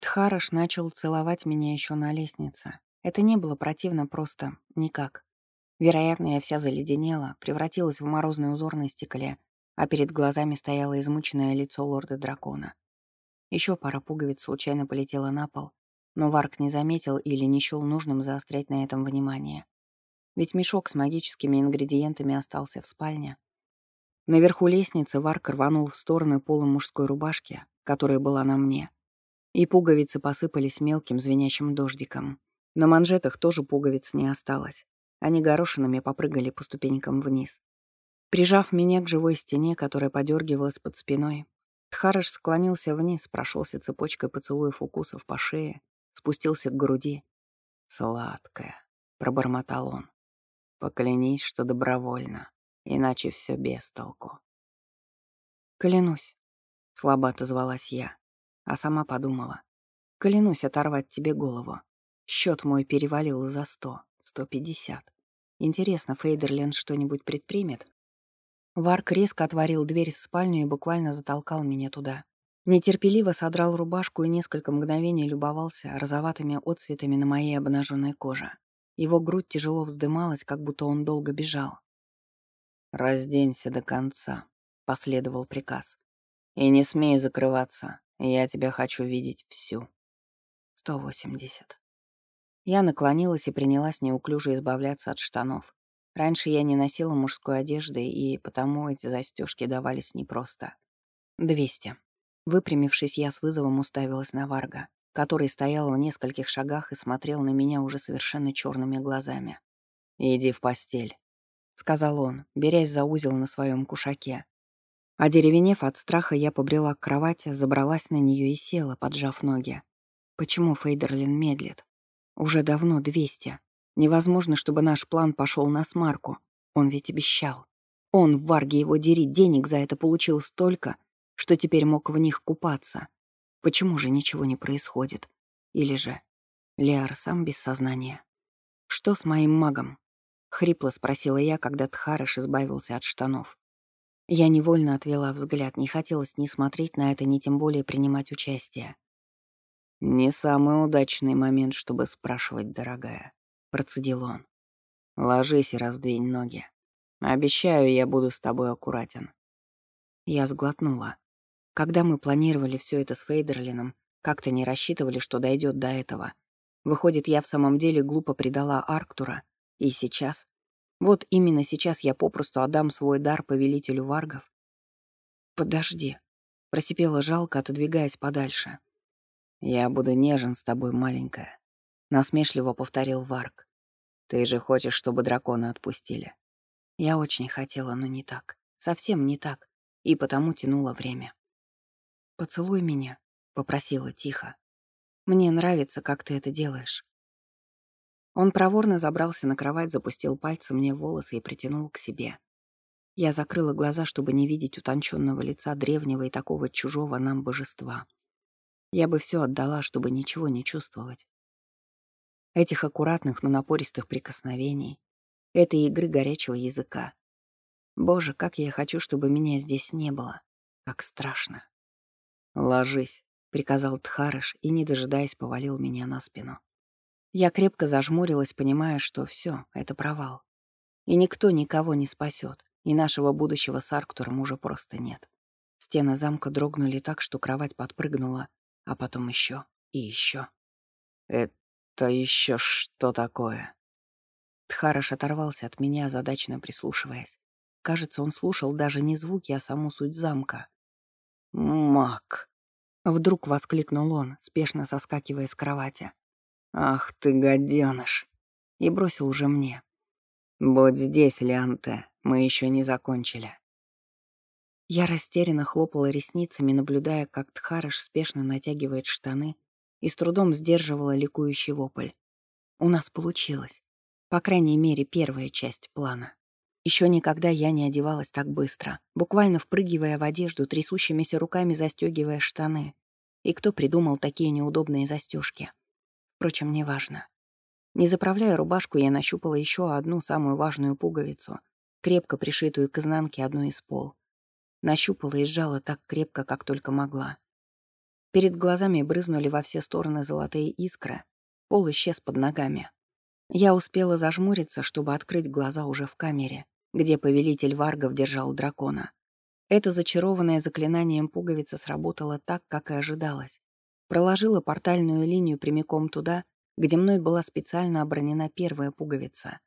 Тхараш начал целовать меня еще на лестнице. Это не было противно просто никак. Вероятно, я вся заледенела, превратилась в морозный узор на стекле, а перед глазами стояло измученное лицо лорда-дракона. Еще пара пуговиц случайно полетела на пол, но Варк не заметил или не счел нужным заострять на этом внимание. Ведь мешок с магическими ингредиентами остался в спальне. Наверху лестницы Варк рванул в стороны пола мужской рубашки, которая была на мне, и пуговицы посыпались мелким звенящим дождиком. На манжетах тоже пуговиц не осталось. Они горошинами попрыгали по ступенькам вниз. Прижав меня к живой стене, которая подергивалась под спиной, Тхарыш склонился вниз, прошелся цепочкой поцелуев укусов по шее, спустился к груди. «Сладкая», — пробормотал он. «Поклянись, что добровольно, иначе все без толку». «Клянусь», — слабо отозвалась я а сама подумала. Клянусь оторвать тебе голову. Счет мой перевалил за сто, сто пятьдесят. Интересно, Фейдерленд что-нибудь предпримет? Варк резко отворил дверь в спальню и буквально затолкал меня туда. Нетерпеливо содрал рубашку и несколько мгновений любовался розоватыми отцветами на моей обнаженной коже. Его грудь тяжело вздымалась, как будто он долго бежал. «Разденься до конца», — последовал приказ. «И не смей закрываться. Я тебя хочу видеть всю. 180. Я наклонилась и принялась неуклюже избавляться от штанов. Раньше я не носила мужской одежды, и потому эти застежки давались непросто. 200. Выпрямившись, я с вызовом уставилась на Варга, который стоял в нескольких шагах и смотрел на меня уже совершенно черными глазами. «Иди в постель», — сказал он, берясь за узел на своем кушаке, Одеревенев от страха, я побрела к кровати, забралась на нее и села, поджав ноги. Почему Фейдерлин медлит? Уже давно двести. Невозможно, чтобы наш план пошел на смарку. Он ведь обещал. Он, в Варге его дери, денег за это получил столько, что теперь мог в них купаться. Почему же ничего не происходит? Или же Лиар сам без сознания? Что с моим магом? Хрипло спросила я, когда Тхарыш избавился от штанов. Я невольно отвела взгляд, не хотелось ни смотреть на это, ни тем более принимать участие. «Не самый удачный момент, чтобы спрашивать, дорогая», — процедил он. «Ложись и раздвинь ноги. Обещаю, я буду с тобой аккуратен». Я сглотнула. Когда мы планировали все это с Фейдерлином, как-то не рассчитывали, что дойдет до этого. Выходит, я в самом деле глупо предала Арктура, и сейчас вот именно сейчас я попросту отдам свой дар повелителю варгов. «Подожди», — просипела жалко, отодвигаясь подальше. «Я буду нежен с тобой, маленькая», — насмешливо повторил Варг. «Ты же хочешь, чтобы дракона отпустили?» Я очень хотела, но не так. Совсем не так. И потому тянула время. «Поцелуй меня», — попросила тихо. «Мне нравится, как ты это делаешь. Он проворно забрался на кровать, запустил пальцы мне в волосы и притянул к себе. Я закрыла глаза, чтобы не видеть утонченного лица древнего и такого чужого нам божества. Я бы все отдала, чтобы ничего не чувствовать. Этих аккуратных, но напористых прикосновений, этой игры горячего языка. Боже, как я хочу, чтобы меня здесь не было. Как страшно. «Ложись», — приказал Тхарыш и, не дожидаясь, повалил меня на спину. Я крепко зажмурилась, понимая, что все, это провал. И никто никого не спасет, и нашего будущего с Арктуром уже просто нет. Стены замка дрогнули так, что кровать подпрыгнула, а потом еще и еще. «Это еще что такое?» Тхараш оторвался от меня, задачно прислушиваясь. Кажется, он слушал даже не звуки, а саму суть замка. «Мак!» Вдруг воскликнул он, спешно соскакивая с кровати. «Ах ты, гаденыш!» И бросил уже мне. «Будь здесь, Лианте, мы еще не закончили». Я растерянно хлопала ресницами, наблюдая, как Тхарыш спешно натягивает штаны и с трудом сдерживала ликующий вопль. У нас получилось. По крайней мере, первая часть плана. Еще никогда я не одевалась так быстро, буквально впрыгивая в одежду, трясущимися руками застегивая штаны. И кто придумал такие неудобные застежки? Впрочем, неважно. Не заправляя рубашку, я нащупала еще одну самую важную пуговицу, крепко пришитую к изнанке одной из пол. Нащупала и сжала так крепко, как только могла. Перед глазами брызнули во все стороны золотые искры, пол исчез под ногами. Я успела зажмуриться, чтобы открыть глаза уже в камере, где повелитель варгов держал дракона. Это зачарованное заклинанием пуговица сработало так, как и ожидалось. Проложила портальную линию прямиком туда, где мной была специально обронена первая пуговица.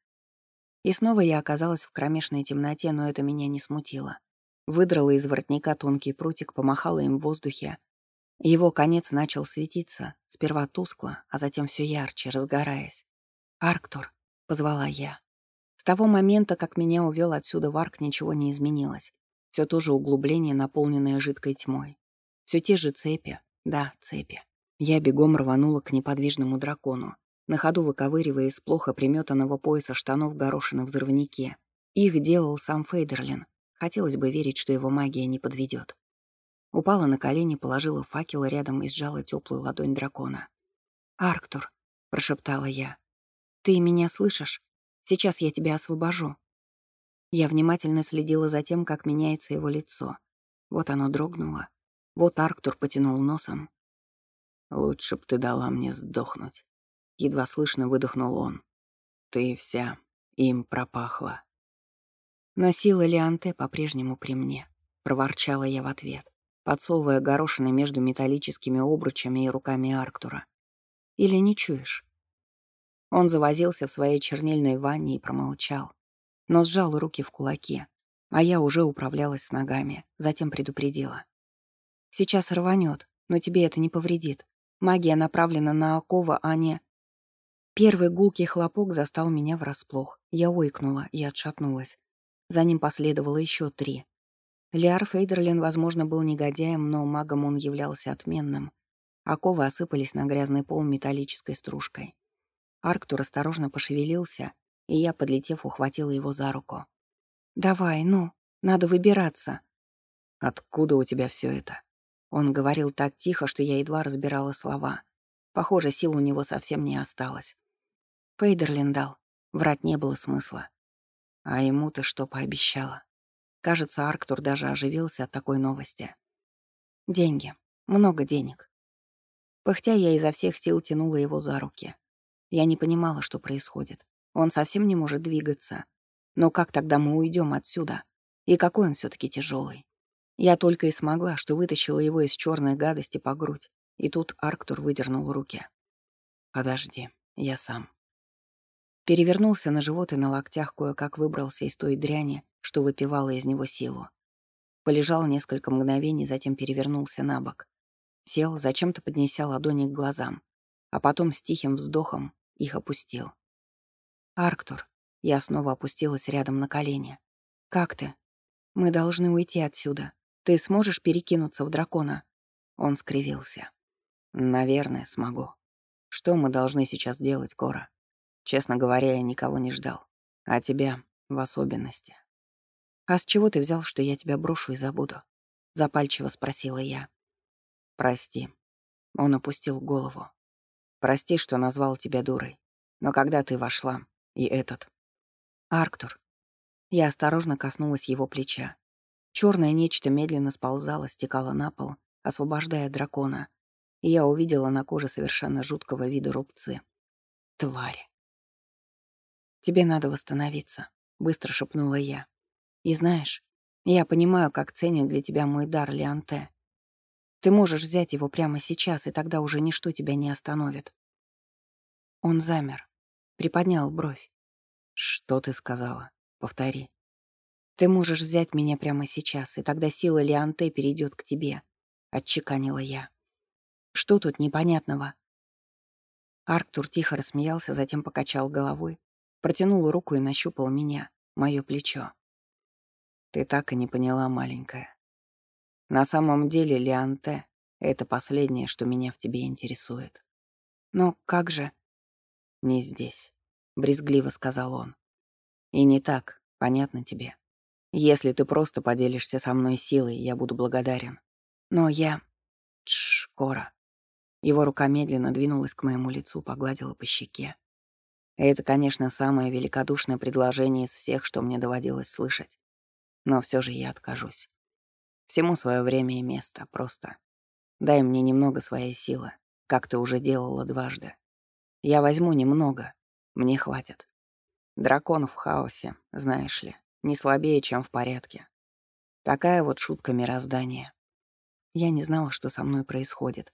И снова я оказалась в кромешной темноте, но это меня не смутило. Выдрала из воротника тонкий прутик, помахала им в воздухе. Его конец начал светиться, сперва тускло, а затем все ярче, разгораясь. «Арктур», — позвала я. С того момента, как меня увел отсюда Варк, ничего не изменилось. Все то же углубление, наполненное жидкой тьмой. Все те же цепи. Да, цепи. Я бегом рванула к неподвижному дракону, на ходу выковыривая из плохо приметанного пояса штанов горошины взрывники. Их делал сам Фейдерлин, Хотелось бы верить, что его магия не подведет. Упала на колени, положила факел рядом и сжала теплую ладонь дракона. «Арктур», — прошептала я, — «ты меня слышишь? Сейчас я тебя освобожу». Я внимательно следила за тем, как меняется его лицо. Вот оно дрогнуло. Вот Арктур потянул носом. «Лучше б ты дала мне сдохнуть», — едва слышно выдохнул он. «Ты вся им пропахла». Но сила Леанте по-прежнему при мне, проворчала я в ответ, подсовывая горошины между металлическими обручами и руками Арктура. Или не чуешь? Он завозился в своей чернильной ванне и промолчал, но сжал руки в кулаки, а я уже управлялась с ногами, затем предупредила. «Сейчас рванет, но тебе это не повредит. Магия направлена на окова, а не...» Первый гулкий хлопок застал меня врасплох. Я ойкнула и отшатнулась, за ним последовало еще три. Лиар Фейдерлин, возможно, был негодяем, но магом он являлся отменным. Оковы осыпались на грязный пол металлической стружкой. Арктур осторожно пошевелился, и я, подлетев, ухватила его за руку. «Давай, ну, надо выбираться». «Откуда у тебя все это?» Он говорил так тихо, что я едва разбирала слова. Похоже, сил у него совсем не осталось. Фейдерлин дал. Врать не было смысла. А ему ты что пообещала? Кажется, Арктур даже оживился от такой новости. Деньги. Много денег. Пыхтя я изо всех сил тянула его за руки. Я не понимала, что происходит. Он совсем не может двигаться. Но как тогда мы уйдем отсюда? И какой он все таки тяжелый? Я только и смогла, что вытащила его из черной гадости по грудь. И тут Арктур выдернул руки. «Подожди, я сам». Перевернулся на живот и на локтях кое-как выбрался из той дряни, что выпивала из него силу. Полежал несколько мгновений, затем перевернулся на бок. Сел, зачем-то поднеся ладони к глазам, а потом с тихим вздохом их опустил. «Арктур», я снова опустилась рядом на колени. «Как ты? Мы должны уйти отсюда. Ты сможешь перекинуться в дракона?» Он скривился. «Наверное, смогу. Что мы должны сейчас делать, Кора?» Честно говоря, я никого не ждал. А тебя в особенности. «А с чего ты взял, что я тебя брошу и забуду?» — запальчиво спросила я. «Прости». Он опустил голову. «Прости, что назвал тебя дурой. Но когда ты вошла, и этот...» «Арктур». Я осторожно коснулась его плеча. Черное нечто медленно сползало, стекало на пол, освобождая дракона, и я увидела на коже совершенно жуткого вида рубцы. Тварь. «Тебе надо восстановиться», — быстро шепнула я. «И знаешь, я понимаю, как ценен для тебя мой дар, Леонте. Ты можешь взять его прямо сейчас, и тогда уже ничто тебя не остановит». Он замер, приподнял бровь. «Что ты сказала? Повтори». «Ты можешь взять меня прямо сейчас, и тогда сила Леонте перейдет к тебе», — отчеканила я. «Что тут непонятного?» Арктур тихо рассмеялся, затем покачал головой, Протянул руку и нащупал меня, мое плечо. Ты так и не поняла, маленькая. На самом деле, Леанте — это последнее, что меня в тебе интересует. Но как же? Не здесь, — брезгливо сказал он. И не так, понятно тебе. Если ты просто поделишься со мной силой, я буду благодарен. Но я... Тш, Кора. Его рука медленно двинулась к моему лицу, погладила по щеке. Это, конечно, самое великодушное предложение из всех, что мне доводилось слышать. Но все же я откажусь. Всему свое время и место, просто. дай мне немного своей силы, как ты уже делала дважды. Я возьму немного, мне хватит. Дракон в хаосе, знаешь ли, не слабее, чем в порядке. Такая вот шутка мироздания. Я не знала, что со мной происходит.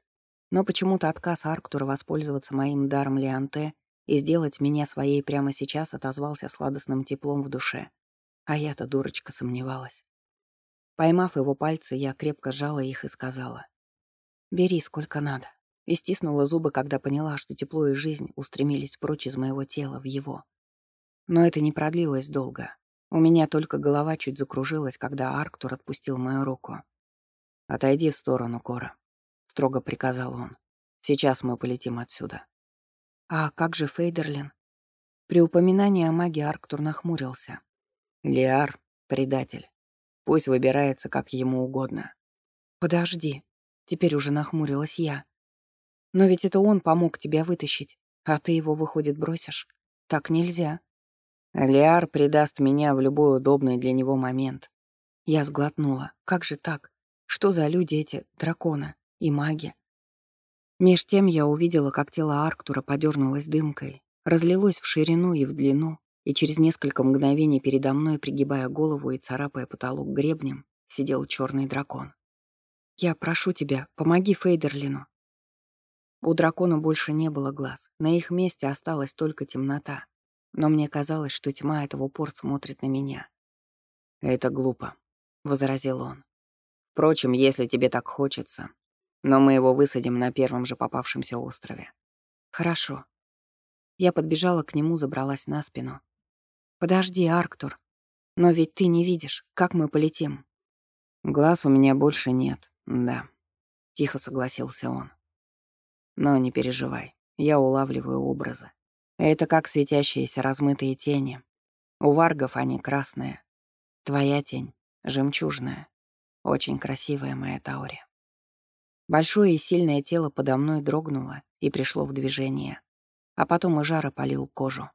Но почему-то отказ Арктура воспользоваться моим даром Леонте и сделать меня своей прямо сейчас отозвался сладостным теплом в душе. А я-то, дурочка, сомневалась. Поймав его пальцы, я крепко сжала их и сказала. «Бери сколько надо». И стиснула зубы, когда поняла, что тепло и жизнь устремились прочь из моего тела в его. Но это не продлилось долго. У меня только голова чуть закружилась, когда Арктур отпустил мою руку. «Отойди в сторону, Кора», — строго приказал он. «Сейчас мы полетим отсюда». «А как же Фейдерлин?» При упоминании о маге Арктур нахмурился. «Лиар — предатель. Пусть выбирается как ему угодно. Подожди, теперь уже нахмурилась я. Но ведь это он помог тебя вытащить, а ты его, выходит, бросишь. Так нельзя. Лиар предаст меня в любой удобный для него момент. Я сглотнула. Как же так? Что за люди эти, драконы и маги? Меж тем я увидела, как тело Арктура подернулось дымкой, разлилось в ширину и в длину, и через несколько мгновений передо мной, пригибая голову и царапая потолок гребнем, сидел черный дракон. «Я прошу тебя, помоги Фейдерлину». У дракона больше не было глаз, на их месте осталась только темнота, но мне казалось, что тьма этого упор смотрит на меня. «Это глупо», — возразил он. «Впрочем, если тебе так хочется, но мы его высадим на первом же попавшемся острове». «Хорошо». Я подбежала к нему, забралась на спину «Подожди, Арктур. Но ведь ты не видишь, как мы полетим». «Глаз у меня больше нет, да», — тихо согласился он. «Но не переживай, я улавливаю образы. Это как светящиеся размытые тени. У варгов они красные. Твоя тень — жемчужная. Очень красивая моя Таури». Большое и сильное тело подо мной дрогнуло и пришло в движение, а потом и жар опалил кожу.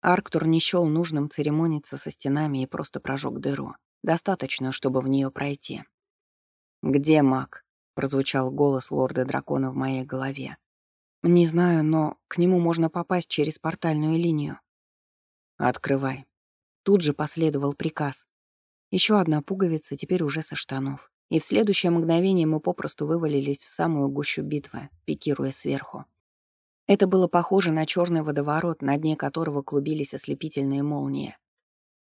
Арктур не счёл нужным церемониться со стенами и просто прожег дыру, достаточно, чтобы в нее пройти. «Где маг?» — прозвучал голос лорда-дракона в моей голове. «Не знаю, но к нему можно попасть через портальную линию». «Открывай». Тут же последовал приказ. Еще одна пуговица, теперь уже со штанов. И в следующее мгновение мы попросту вывалились в самую гущу битвы, пикируя сверху. Это было похоже на черный водоворот, на дне которого клубились ослепительные молнии.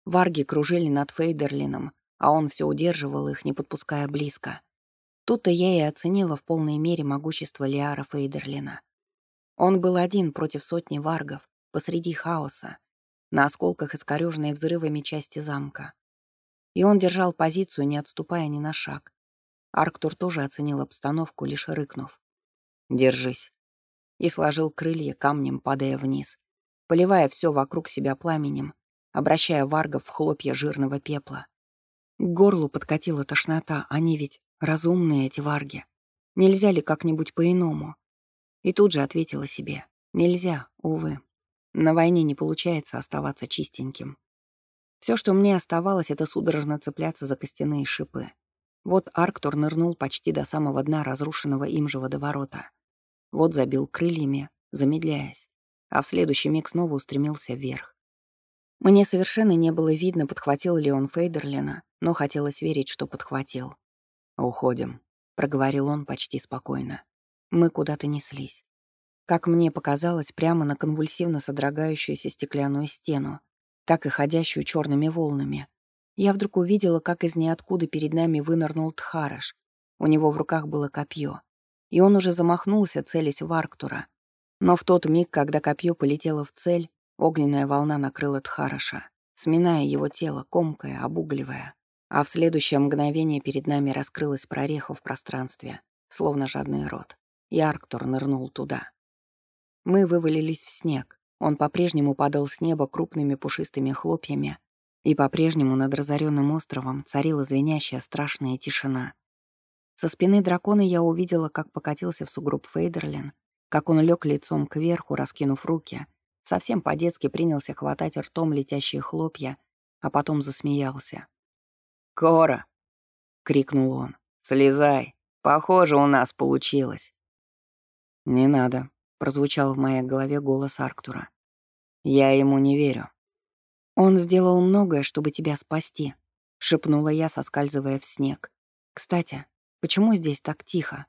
Варги кружили над Фейдерлином, а он все удерживал их, не подпуская близко. Тут-то я и оценила в полной мере могущество Лиара Фейдерлина. Он был один против сотни варгов, посреди хаоса, на осколках искорёженной взрывами части замка. И он держал позицию, не отступая ни на шаг. Арктур тоже оценил обстановку, лишь рыкнув. «Держись» и сложил крылья камнем, падая вниз, поливая все вокруг себя пламенем, обращая варгов в хлопья жирного пепла. К горлу подкатила тошнота, они ведь разумные, эти варги. Нельзя ли как-нибудь по-иному? И тут же ответила себе. Нельзя, увы. На войне не получается оставаться чистеньким. Все, что мне оставалось, это судорожно цепляться за костяные шипы. Вот Арктур нырнул почти до самого дна разрушенного им же водоворота. Вот забил крыльями, замедляясь, а в следующий миг снова устремился вверх. Мне совершенно не было видно, подхватил ли он Фейдерлина, но хотелось верить, что подхватил. «Уходим», — проговорил он почти спокойно. Мы куда-то неслись. Как мне показалось, прямо на конвульсивно содрогающуюся стеклянную стену, так и ходящую черными волнами. Я вдруг увидела, как из ниоткуда перед нами вынырнул Тхараш. У него в руках было копье и он уже замахнулся, целясь в Арктура. Но в тот миг, когда копье полетело в цель, огненная волна накрыла Тхараша, сминая его тело, комкая, обугливая. А в следующее мгновение перед нами раскрылась прореха в пространстве, словно жадный рот, и Арктур нырнул туда. Мы вывалились в снег. Он по-прежнему падал с неба крупными пушистыми хлопьями, и по-прежнему над разоренным островом царила звенящая страшная тишина. Со спины дракона я увидела, как покатился в сугроб Фейдерлин, как он лег лицом кверху, раскинув руки, совсем по-детски принялся хватать ртом летящие хлопья, а потом засмеялся. «Кора!» — крикнул он. «Слезай! Похоже, у нас получилось». «Не надо», — прозвучал в моей голове голос Арктура. «Я ему не верю». «Он сделал многое, чтобы тебя спасти», — шепнула я, соскальзывая в снег. «Кстати, почему здесь так тихо?»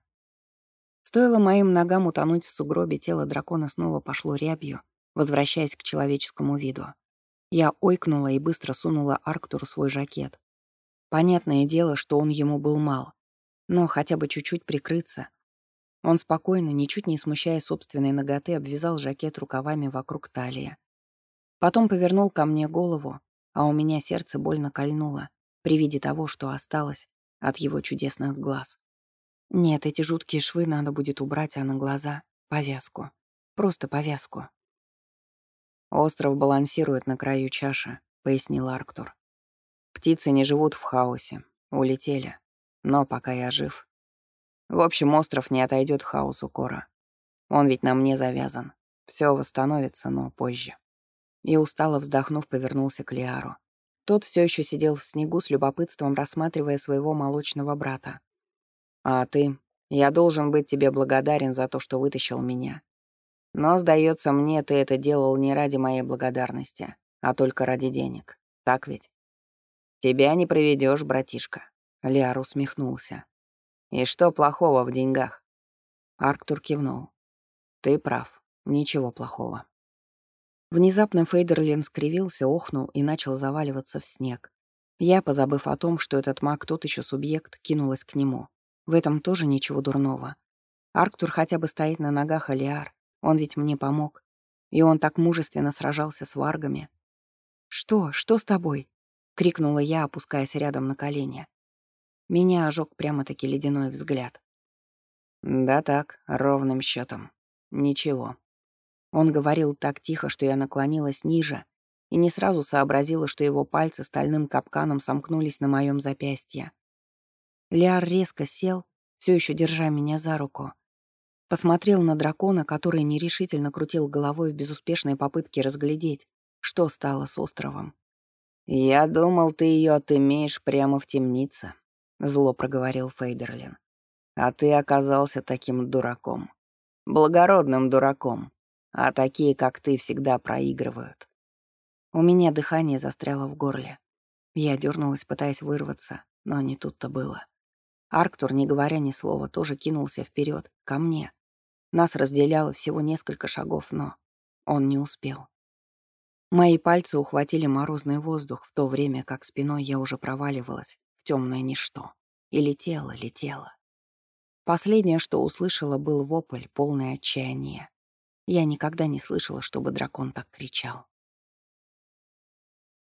Стоило моим ногам утонуть в сугробе, тело дракона снова пошло рябью, возвращаясь к человеческому виду. Я ойкнула и быстро сунула Арктуру свой жакет. Понятное дело, что он ему был мал, но хотя бы чуть-чуть прикрыться. Он спокойно, ничуть не смущая собственной ноготы, обвязал жакет рукавами вокруг талии. Потом повернул ко мне голову, а у меня сердце больно кольнуло при виде того, что осталось от его чудесных глаз. Нет, эти жуткие швы надо будет убрать, а на глаза — повязку. Просто повязку. «Остров балансирует на краю чаши», — пояснил Арктур. «Птицы не живут в хаосе. Улетели. Но пока я жив. В общем, остров не отойдет хаосу Кора. Он ведь на мне завязан. Все восстановится, но позже». И устало вздохнув, повернулся к Лиару. Тот все еще сидел в снегу с любопытством, рассматривая своего молочного брата. «А ты? Я должен быть тебе благодарен за то, что вытащил меня. Но, сдается мне, ты это делал не ради моей благодарности, а только ради денег. Так ведь? Тебя не проведешь, братишка. Лиар усмехнулся. И что плохого в деньгах? Арктур кивнул. Ты прав. Ничего плохого. Внезапно Фейдерлин скривился, охнул и начал заваливаться в снег. Я, позабыв о том, что этот маг тот еще субъект, кинулась к нему. В этом тоже ничего дурного. Арктур хотя бы стоит на ногах, а Лиар он ведь мне помог. И он так мужественно сражался с варгами. «Что? Что с тобой?» — крикнула я, опускаясь рядом на колени. Меня ожег прямо-таки ледяной взгляд. «Да так, ровным счетом. Ничего». Он говорил так тихо, что я наклонилась ниже и не сразу сообразила, что его пальцы стальным капканом сомкнулись на моем запястье. Лиар резко сел, все еще держа меня за руку, Посмотрел на дракона, который нерешительно крутил головой в безуспешной попытке разглядеть, что стало с островом. «Я думал, ты ее отымеешь прямо в темнице», — зло проговорил Фейдерлин. «А ты оказался таким дураком. Благородным дураком. А такие, как ты, всегда проигрывают». У меня дыхание застряло в горле. Я дернулась, пытаясь вырваться, но не тут-то было. Арктур, не говоря ни слова, тоже кинулся вперед, ко мне. Нас разделяло всего несколько шагов, но он не успел. Мои пальцы ухватили морозный воздух, в то время как спиной я уже проваливалась в темное ничто. И летела, летела. Последнее, что услышала, был вопль, полный отчаяния. Я никогда не слышала, чтобы дракон так кричал.